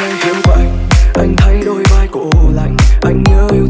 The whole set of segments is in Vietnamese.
anh kiếm quạnh anh thấy đôi vai cổ lạnh anh nhớ yêu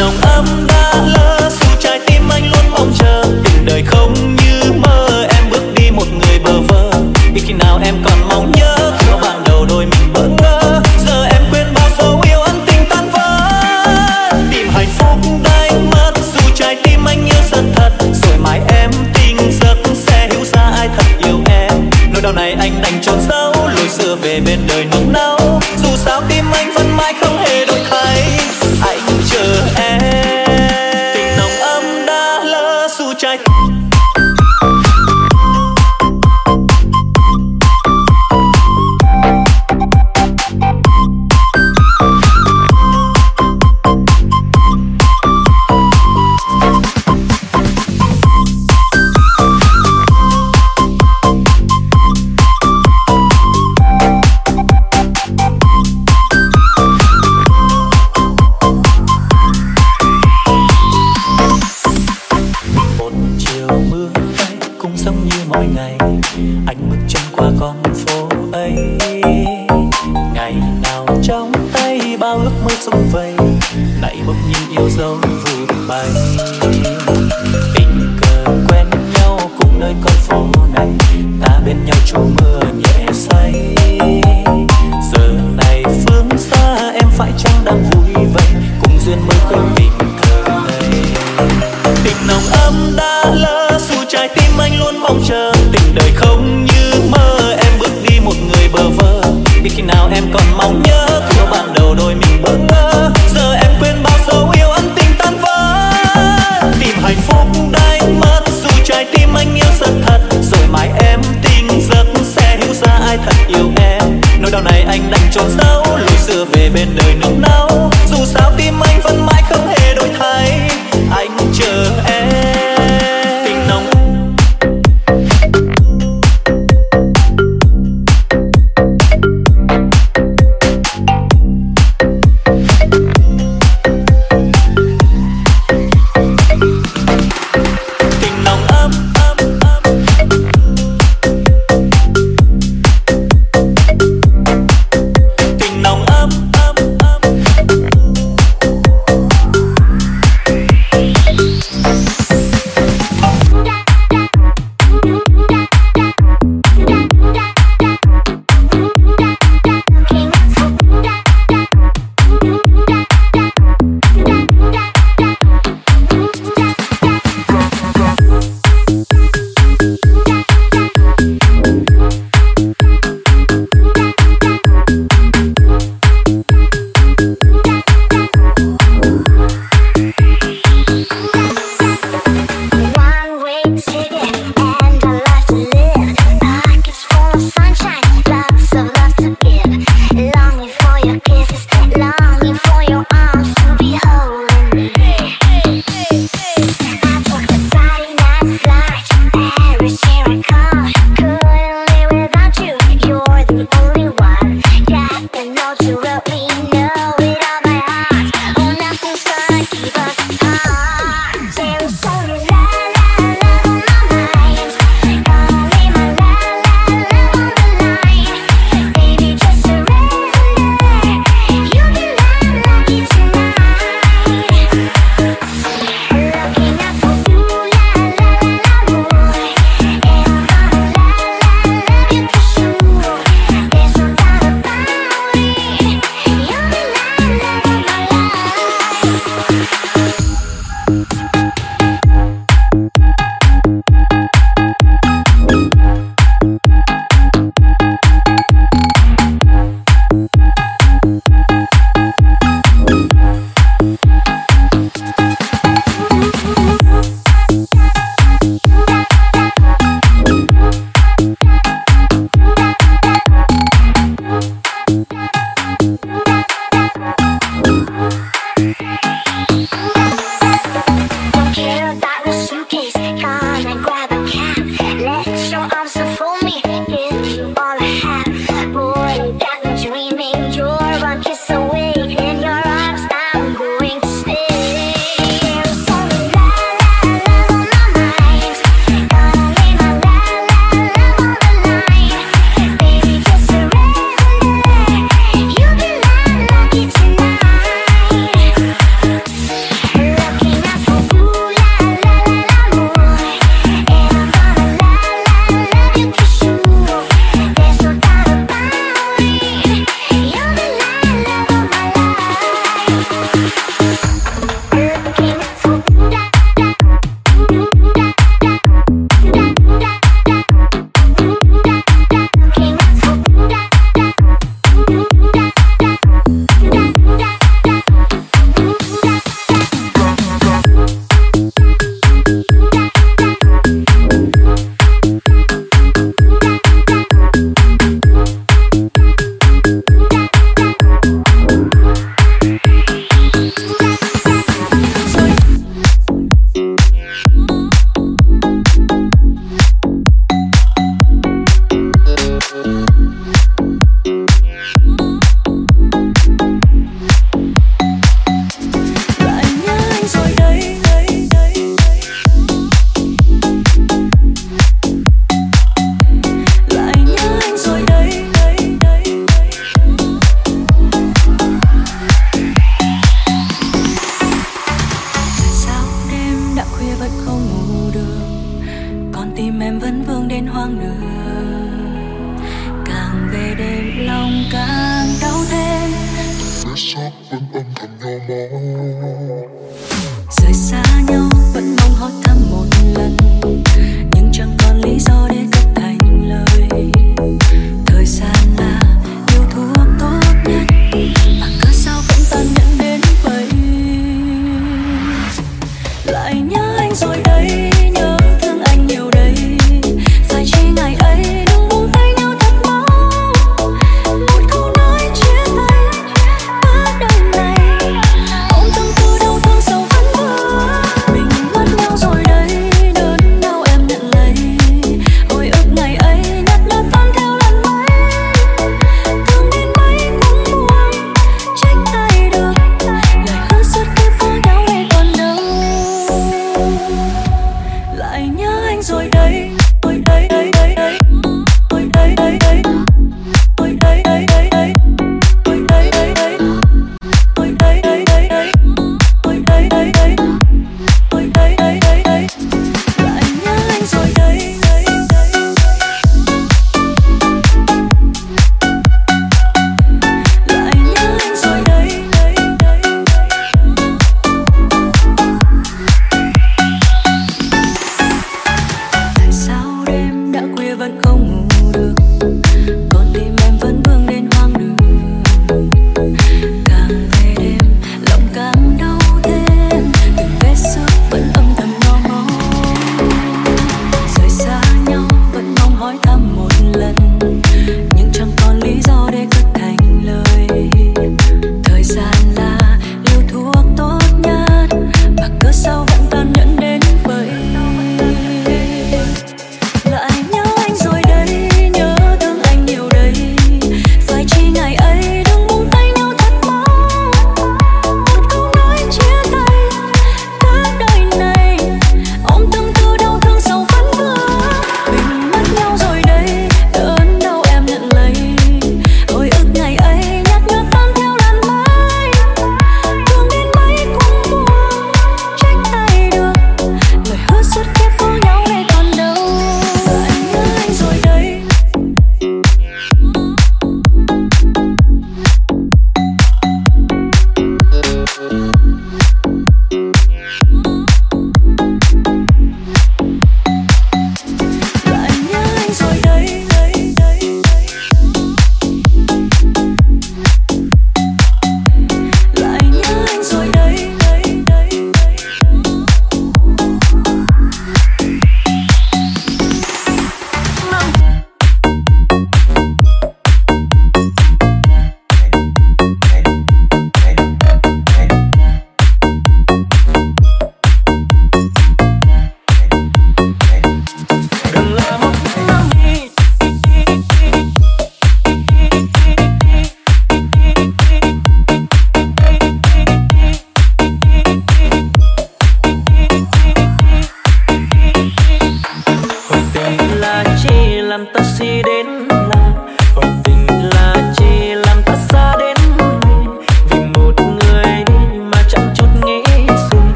nồng ấm đã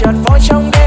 chợt vội trong đêm.